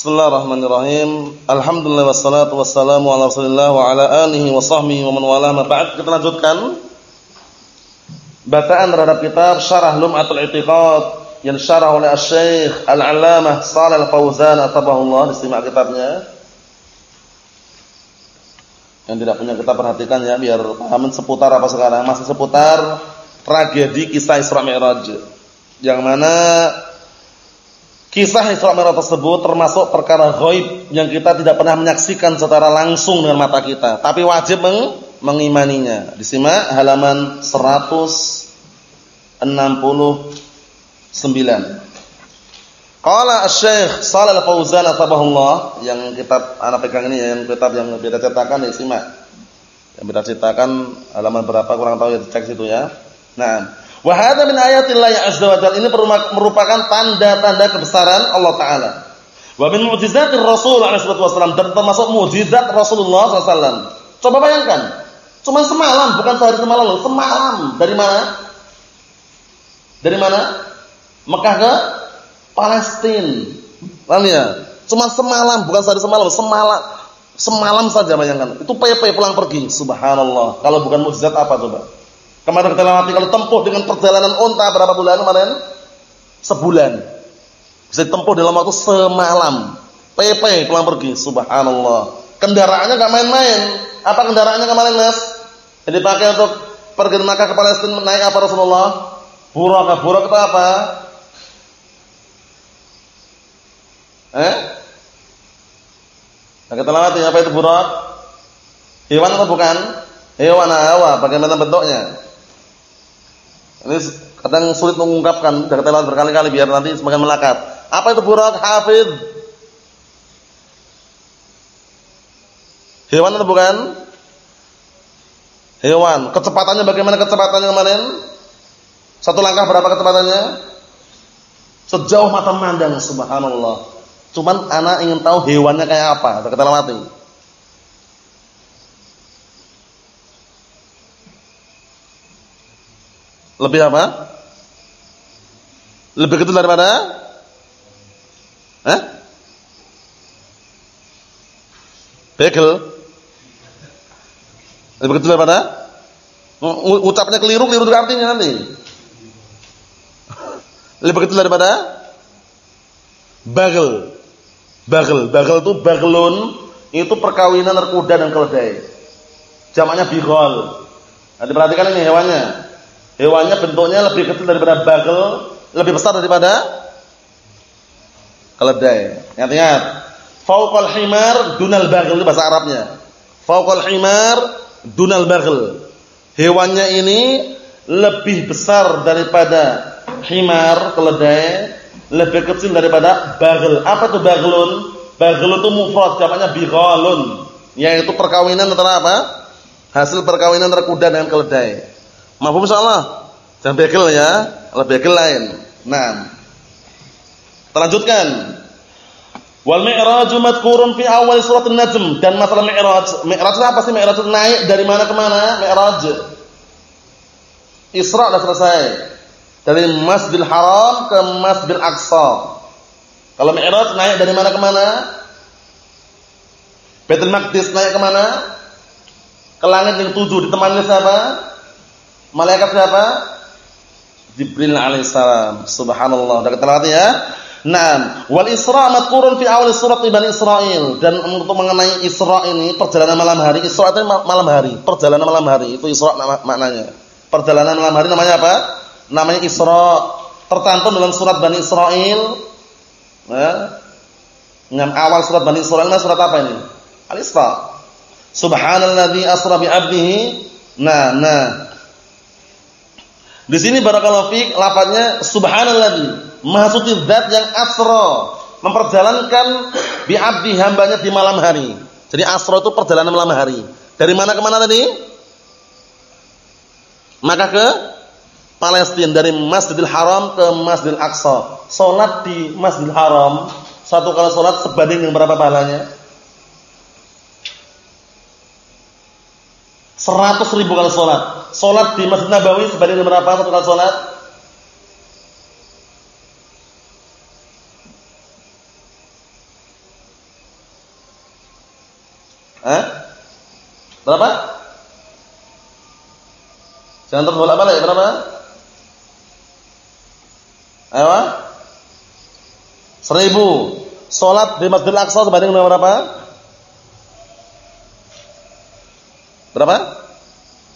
Bismillahirrahmanirrahim. Alhamdulillah wassalatu wassalamu ala Rasulillah wa ala alihi wa sahbihi wa man wala ma ba'd. Kita lanjutkan bacaan terhadap kitab Syarah Lum'atul I'tiqad yang syarah oleh Asy-Syaikh Al-'Allamah Shalal Fauzan atabahullah. Disimak kitabnya. Yang tidak punya kita perhatikan ya biar paham seputar apa sekarang. Masih seputar tragedi kisah Isra Mi'raj. Yang mana Kisah Isra Mi'raj tersebut termasuk perkara ghaib yang kita tidak pernah menyaksikan secara langsung dengan mata kita, tapi wajib meng mengimaninya. Disimak halaman 169. Qala Asy-Syaikh Shalal Fauzan atabahullah yang kitab anak pegang ini yang kitab yang beda cetakan disimak. Yang beda cetakan halaman berapa kurang tahu ya cek situ ya. Nah, Wa hadza min ayatillah azza wa jalla. Ini merupakan tanda-tanda kebesaran Allah taala. Wa min mu'jizatir Rasul alaihi wasallam dan termasuk mukjizat Rasulullah SAW. Coba bayangkan, cuma semalam, bukan sehari semalam loh, semalam. Dari mana? Dari mana? Mekah ke Palestina. Paham ya? Cuma semalam, bukan sehari semalam, semalam. Semalam saja bayangkan. Itu PP pulang pergi. Subhanallah. Kalau bukan mukjizat apa coba? Kemarin kita lewati kalau tempuh dengan perjalanan unta berapa bulan kemarin? Sebulan. Bisa ditempuh dalam waktu semalam. PP pulang pergi. Subhanallah. Kendaraannya gak main-main. Apa kendaraannya kemarin Mas? Yang dipakai untuk pergi Makkah ke Palestina naik apa Rasulullah? Burak. Burak itu apa? Eh? Nah, kita lewati apa itu burak? Hewan atau bukan? Hewan hawa. Bagaimana bentuknya? Ini kadang sulit mengungkapkan, kita lihat berkali-kali biar nanti semakin melekat. Apa itu burak hafid? Hewan atau bukan? Hewan. Kecepatannya bagaimana kecepatannya kemarin? Satu langkah berapa kecepatannya? Sejauh mata memandang, subhanallah. Cuman anak ingin tahu hewannya kayak apa, kita lewati. Lebih apa? Lebih kecil daripada? Eh? Bekel. Lebih kecil daripada? Ucapnya keliru, keliru juga artinya nanti. Lebih kecil daripada? Bagel. Bagel. Bagel itu bagelun. Itu perkawinan kuda dan keledai. Jamaknya bigol. Nah, diperhatikan ini hewannya. Hewannya bentuknya lebih kecil daripada bagel, lebih besar daripada keledai. Ingat-ingat. Fauqal himar dunal bagel itu bahasa Arabnya. Fauqal himar dunal bagel. Hewannya ini lebih besar daripada himar keledai, lebih kecil daripada bagel. Apa itu bagelun? Bagel itu mufrad, jamaknya bighalun, yaitu perkawinan antara apa? Hasil perkawinan antara kuda dengan keledai. Mahfum insyaallah. Jangan bekel ya, kalau bekel lain. Nah. Terlanjutkan. Wal mi'raj madhkurun fi awal surat An-Najm dan masalah mi'raj. Mi'raj apa sih mi'raj naik dari mana ke mana? Mi'raj. Isra sudah selesai. Dari Masjidil Haram ke Masjidil Aqsa. Kalau mi'raj naik dari mana ke mana? Baitul Maqdis naik ke mana? Ke langit yang tujuh ditemani siapa? Malaikat siapa? Jibril alaihissalam. Subhanallah. Sudah kita lihat ya. Naam, wal Isra madkurun fi awal surat Bani Israil dan untuk mengenai Isra ini perjalanan malam hari. Isra itu malam hari, perjalanan malam hari itu Isra maknanya. Perjalanan malam hari namanya apa? Namanya Isra. Tercantum dalam surat Bani Israil. Ya. Yang awal surat Bani Israil ini surat apa ini? Al-Isra. Subhanalladzi asra bi 'abdihi. Nah, nah. Di sini barakallahu fiik lafadznya subhanalladzi, maha suci zat yang asra, memperjalankan bi abdi hambanya di malam hari. Jadi asra itu perjalanan malam hari. Dari mana ke mana tadi? Maka ke Palestina dari Masjidil Haram ke Masjidil Aqsa. Salat di Masjidil Haram satu kali salat sebanding dengan berapa pahalanya? 100 ribu kali salat. Salat di Masjid Nabawi sebanding berapa satu kali salat? Eh? Berapa? Jangan terbolak-balik berapa? Ayo. Seribu. Salat di Masjidil Aqsa dengan berapa? Berapa?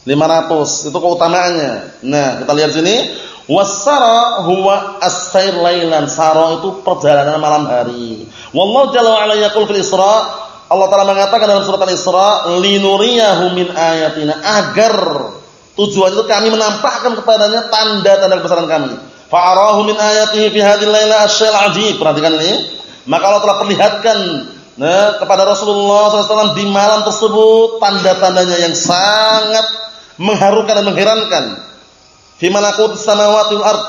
500. Itu keutamaannya. Nah, kita lihat sini. Wasara huwa as-sair lailan. Sara itu perjalanan malam hari. Wallahu jalla wa ala yaqul fil Isra Allah Taala mengatakan dalam surat Al-Isra, "Linuriyahu min ayatina" agar tujuan itu kami menampakkan kepadanya tanda-tanda kebesaran kami. Fa'arahu min ayatihi fi hadhil laila asyal. Perhatikan ini. Maka Allah telah perlihatkan nah, kepada Rasulullah SAW di malam tersebut tanda-tandanya yang sangat mengharukan dan mengherankan. Fi malakutis samawati wal ard.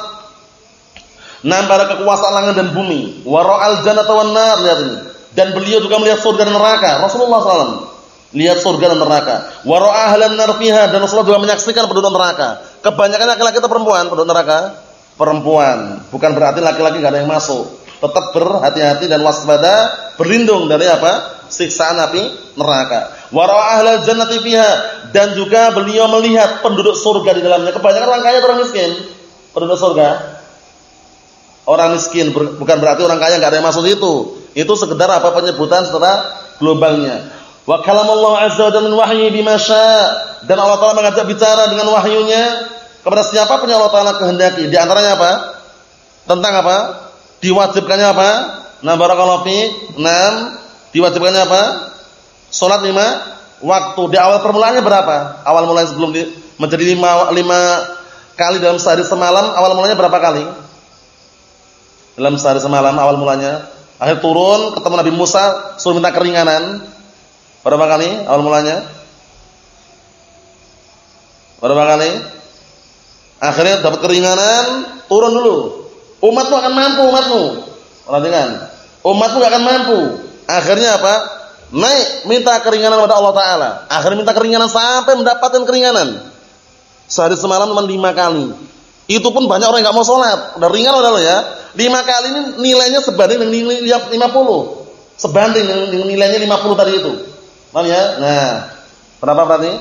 Nah, pada kekuasaan langit dan bumi. Wa ra'al jannata wan nar. Lihat ini. Dan beliau juga melihat surga dan neraka. Rasulullah SAW lihat surga dan neraka. Wa ra'a ahlan nar fiha dan Rasulullah juga menyaksikan penduduk neraka. Kebanyakan laki-laki atau perempuan penduduk neraka? Perempuan. Bukan berarti laki-laki enggak ada yang masuk. Tetap berhati-hati dan waspada, berlindung dari apa? Siksaan api neraka. Wa ra'a ahlal jannati fiha dan juga beliau melihat penduduk surga di dalamnya. Kebanyakan orang kaya orang miskin? Penduduk surga. Orang miskin bukan berarti orang kaya enggak ada yang masuk itu itu sekedar apa penyebutan secara globalnya. Wa kalamallahu azza wa jalla min wahyi dan Allah Taala mengajak bicara dengan wahyunya kepada siapa pun yang Allah Taala kehendaki. Di antaranya apa? Tentang apa? Diwajibkannya apa? Nah barakallahu fiik. Naam, diwajibkannya apa? Salat lima waktu. Di awal permulaannya berapa? Awal mulanya sebelum di, menjadi lima, lima kali dalam sehari semalam, awal mulanya berapa kali? Dalam sehari semalam awal mulanya Akhir turun ketemu Nabi Musa suruh minta keringanan. Berapa kali awal mulanya? Berapa kali? Akhirnya dapat keringanan, turun dulu. Umatmu akan mampu, umatmu. Perhatikan. Umatmu akan mampu. Akhirnya apa? Naik minta keringanan kepada Allah Taala. Akhirnya minta keringanan sampai mendapatkan keringanan. Sehari semalam cuma lima kali. Itu pun banyak orang yang nggak mau sholat. Udah ringan udah lo ya. Lima kali ini nilainya sebanding dengan nilai 50. Sebanding dengan nilainya 50 tadi itu. Paham ya? Nah, berapa berarti?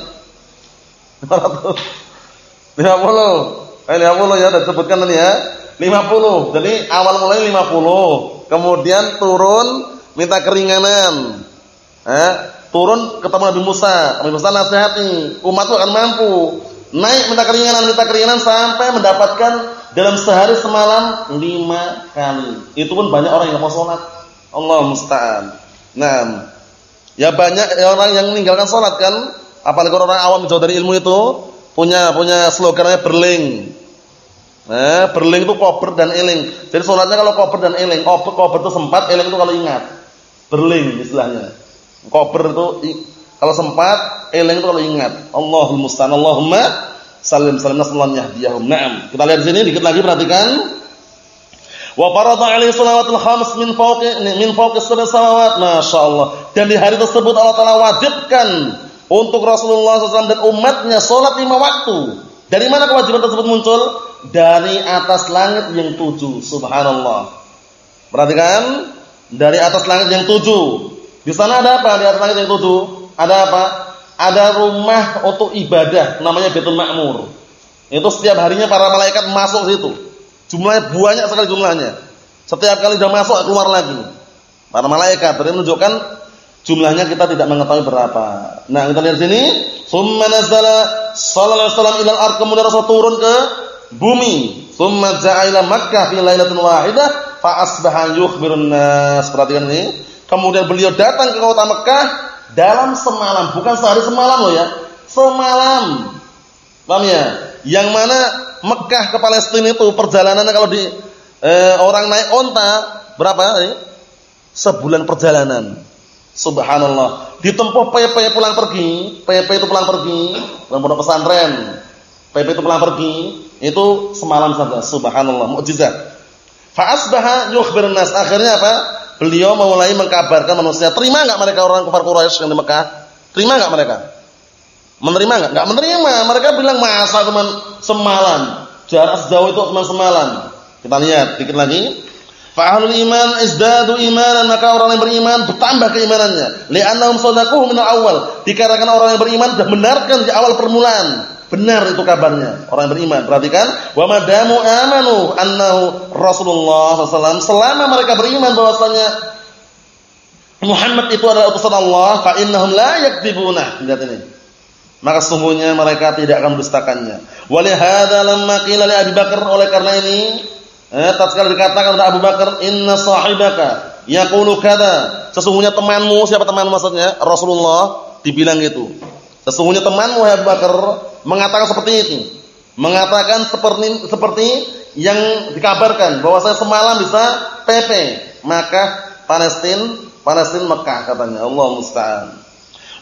500. 50. Eh 50 ya, sudah sebutkan tadi ya. 50. Jadi awal mulai 50. Kemudian turun minta keringanan. Eh, turun ketemu Nabi Musa. Nabi Musa nasihati, umatku akan mampu. Naik minta keringanan, minta keringanan sampai mendapatkan dalam sehari semalam lima kali. Itu pun banyak orang yang mau sholat. Allah musta'an. Nah, ya banyak orang yang meninggalkan sholat kan. Apalagi orang awam jauh dari ilmu itu punya punya slogannya berling. Nah, berling itu koper dan eling. Jadi sholatnya kalau koper dan eling. Koper, koper itu sempat, eling itu kalau ingat. Berling istilahnya. Koper itu kalau sempat, eling itu kalau ingat. Allahul musta'an. Allahumma salim salim nasallallahu yahdiyahum. Naam. Kita lihat di sini dikit lagi perhatikan. Wa farada alaihi salawatul khams min fawqi min fawqi sab'i samawat. Masyaallah. Dan di hari tersebut Allah Taala wajibkan untuk Rasulullah SAW dan umatnya sholat lima waktu. Dari mana kewajiban tersebut muncul? Dari atas langit yang tujuh. Subhanallah. Perhatikan. Dari atas langit yang tujuh. Di sana ada apa? Di atas langit yang tujuh ada apa? Ada rumah untuk ibadah namanya Baitul Ma'mur. Itu setiap harinya para malaikat masuk situ. Jumlahnya banyak sekali jumlahnya. Setiap kali sudah masuk keluar lagi. Para malaikat berarti menunjukkan jumlahnya kita tidak mengetahui berapa. Nah, kita lihat sini, summa nazala sallallahu alaihi wasallam ilal ard kemudian Rasul turun ke bumi. Summa ja'a ila Makkah fi lailatin wahidah fa asbaha yukhbirun nas. Perhatikan ini. Kemudian beliau datang ke kota Mekah dalam semalam, bukan sehari semalam loh ya. Semalam. Paham ya? Yang mana Mekah ke Palestina itu perjalanannya kalau di eh, orang naik onta berapa? Eh? Sebulan perjalanan. Subhanallah. Ditempuh PP pulang pergi, PP itu pulang pergi, pondok pesantren. PP itu pulang pergi, itu semalam saja. Subhanallah, mukjizat. Fa asbaha yukhbirun nas. Akhirnya apa? Beliau mulai mengkabarkan manusia. Terima enggak mereka orang kafir Quraisy yang di Mekah? Terima enggak mereka? Menerima enggak? Enggak menerima. Mereka bilang masa cuma semalam. Jarak sejauh itu cuma semalam. Kita lihat dikit lagi. Fa ahlul iman izdadu imanan maka orang yang beriman bertambah keimanannya. Li'annahum shadaquhu min awal. Dikarenakan orang yang beriman sudah benarkan di awal permulaan. Benar itu kabarnya orang yang beriman. Perhatikan, wa madamu amanu annahu Rasulullah SAW. Selama mereka beriman bahwasanya Muhammad itu adalah utusan Allah, fa innahum la yakdzibuna. Lihat ini. Maka sungguhnya mereka tidak akan mendustakannya. Walihada lamma qila li Abi Bakar oleh karena ini Eh, tatkala dikatakan kepada Abu Bakar, "Inna sahibaka yaqulu kada." Sesungguhnya temanmu, siapa teman maksudnya? Rasulullah dibilang gitu. Sesungguhnya temanmu Abu Bakar mengatakan seperti itu. Mengatakan seperti seperti yang dikabarkan bahwa saya semalam bisa PP, maka Palestina, Palestina Mekah katanya. Allah musta'an.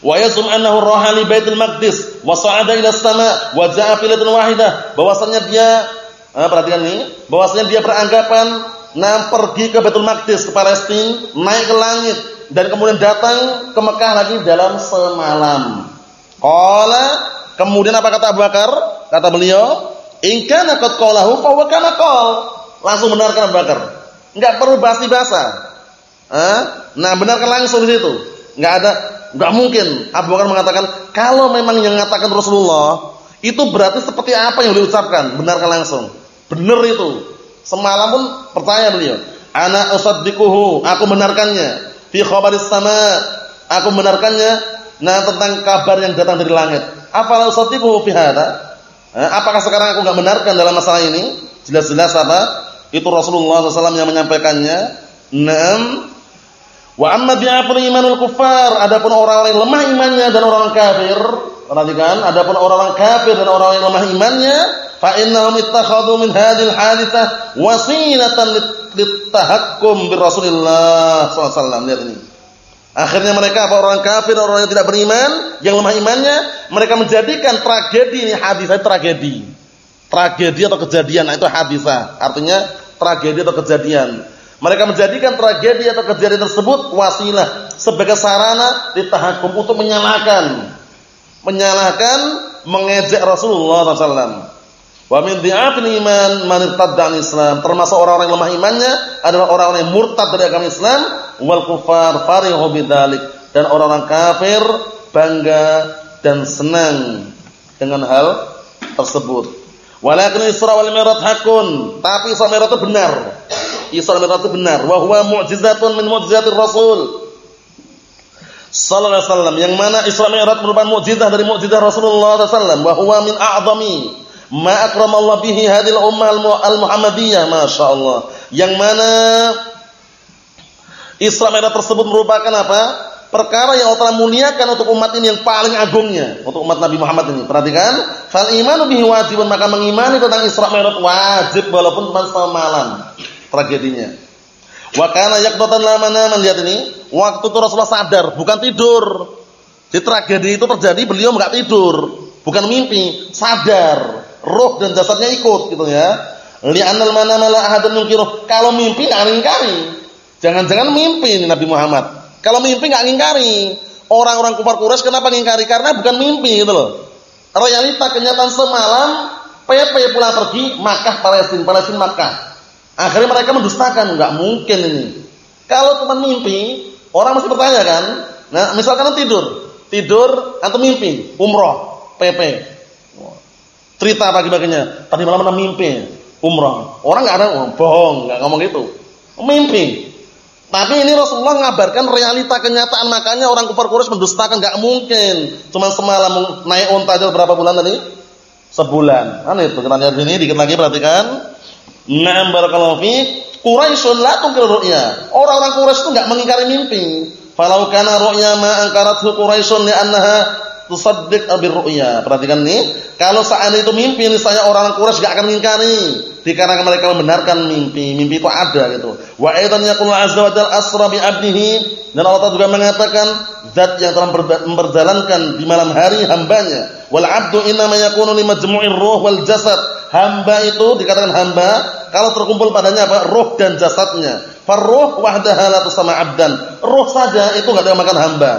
Wa yazum annahu raha li Baitul Maqdis wa sa'ada ila as-sama' wa ja'a fi wahidah. Bahwasanya dia Nah, perhatikan ini, bahwasanya dia beranggapan nah pergi ke Betul Maqdis ke Palestina, naik ke langit dan kemudian datang ke Mekah lagi dalam semalam. Qala, kemudian apa kata Abu Bakar? Kata beliau, "In kana qad qalahu fa huwa kama qal." Langsung benarkan Abu Bakar. Enggak perlu basi-basa. Nah, benarkan langsung di situ. Enggak ada enggak mungkin Abu Bakar mengatakan kalau memang yang mengatakan Rasulullah itu berarti seperti apa yang beliau ucapkan, benarkan langsung. Benar itu. Semalam pun percaya beliau. Ana usaddiquhu, aku benarkannya. Fi khabaris sama, aku benarkannya nah tentang kabar yang datang dari langit. Afala usaddiquhu fi hada? Eh, apakah sekarang aku enggak benarkan dalam masalah ini? Jelas-jelas apa? Itu Rasulullah SAW yang menyampaikannya. Naam. Wa amma bi'afri imanul kufar, adapun orang yang lemah imannya dan orang kafir, perhatikan, adapun orang-orang kafir dan orang yang lemah imannya, fa innahum ittakhadhu min hadhil haditsah wasilatan litahakkum bir Rasulillah sallallahu lihat ini akhirnya mereka apa? Orang kafir orang yang tidak beriman yang lemah imannya mereka menjadikan tragedi ini hadisah tragedi. Tragedi atau kejadian nah, itu hadisah. Artinya tragedi atau kejadian. Mereka menjadikan tragedi atau kejadian tersebut wasilah sebagai sarana ditahakum untuk menyalahkan menyalahkan mengejek Rasulullah SAW Wa min dhi'afil iman man irtadda Islam. Termasuk orang-orang yang lemah imannya adalah orang-orang yang murtad dari agama Islam wal kufar farihu bidzalik. Dan orang-orang kafir bangga dan senang dengan hal tersebut. Walakin Isra wal Mi'raj hakun, tapi Isra Mi'raj itu benar. Isra Mi'raj itu benar. Wa huwa mu'jizatun min mu'jizatir Rasul. Sallallahu alaihi wasallam. Yang mana Isra Mi'raj merupakan mukjizat dari mukjizat Rasulullah sallallahu alaihi wasallam. Wa huwa min a'zami ma akramallahu bihi hadhil ummah al-muhammadiyah masyaallah yang mana Isra Mi'raj tersebut merupakan apa? Perkara yang Allah muliakan untuk umat ini yang paling agungnya. Untuk umat Nabi Muhammad ini. Perhatikan. Fal imanu bihi wajibun. Maka mengimani tentang Isra Mi'raj wajib walaupun cuma semalam tragedinya. Wa kana yaqdatan lama naman lihat ini. Waktu itu Rasulullah sadar bukan tidur. Di tragedi itu terjadi beliau enggak tidur. Bukan mimpi sadar. Roh dan jasadnya ikut gitu ya. Li'annal mana mala ahadun yungkiruh. Kalau mimpi enggak ngingkari. Jangan-jangan mimpi Nabi Muhammad. Kalau mimpi enggak ngingkari. Orang-orang kufar Quraisy kenapa ngingkari? Karena bukan mimpi gitu loh. Realita kenyataan semalam PP pulang pergi Makkah Palestina, Palestina Makkah. Akhirnya mereka mendustakan, enggak mungkin ini. Kalau cuma mimpi, orang masih bertanya kan? Nah, misalkan tidur, tidur atau mimpi, umroh, PP. Cerita pagi-paginya, tadi malam ada mimpi umrah. Orang nggak ada oh, bohong, nggak ngomong gitu. Mimpi. Tapi ini Rasulullah ngabarkan realita kenyataan makanya orang kufar Quraisy mendustakan nggak mungkin. Cuma semalam naik unta aja berapa bulan tadi? Sebulan. Kan itu kita lihat sini dikit lagi perhatikan. Na'am barakallahu fi Quraisyun la tunkir ru'ya. Orang-orang Quraisy itu enggak mengingkari mimpi. Falau kana ru'ya ma angkarathu Quraisyun li'annaha tusaddiq bir ru'ya. Perhatikan nih, kalau seandainya itu mimpi, saya orang Quraisy enggak akan mengingkari dikarenakan mereka membenarkan mimpi. Mimpi itu ada gitu. Wa aidan yaqulu azza wa jalla asra bi 'abdihi dan Allah juga mengatakan zat yang telah memperjalankan di malam hari hambanya. Wal 'abdu inna ma yakunu li majmu'ir ruh wal jasad. Hamba itu dikatakan hamba kalau terkumpul padanya apa? Ruh dan jasadnya. Farruh wahdaha la tusama 'abdan. Ruh saja itu enggak makan hamba.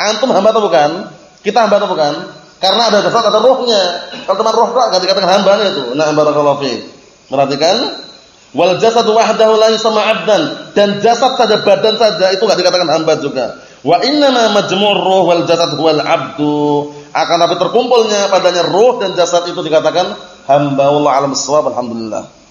Antum hamba atau bukan? Kita hamba atau bukan? Karena ada jasad ada rohnya. Kalau cuma roh enggak dikatakan hamba itu. Nah, barakallahu fi. Perhatikan. Wal jasad wahdahu la yusamma 'abdan dan jasad saja badan saja itu enggak dikatakan hamba juga. Wa innama majmur ruh wal jasad huwal 'abdu. Akan tapi terkumpulnya padanya ruh dan jasad itu dikatakan hamba. Wallahu a'lam bissawab. Alhamdulillah.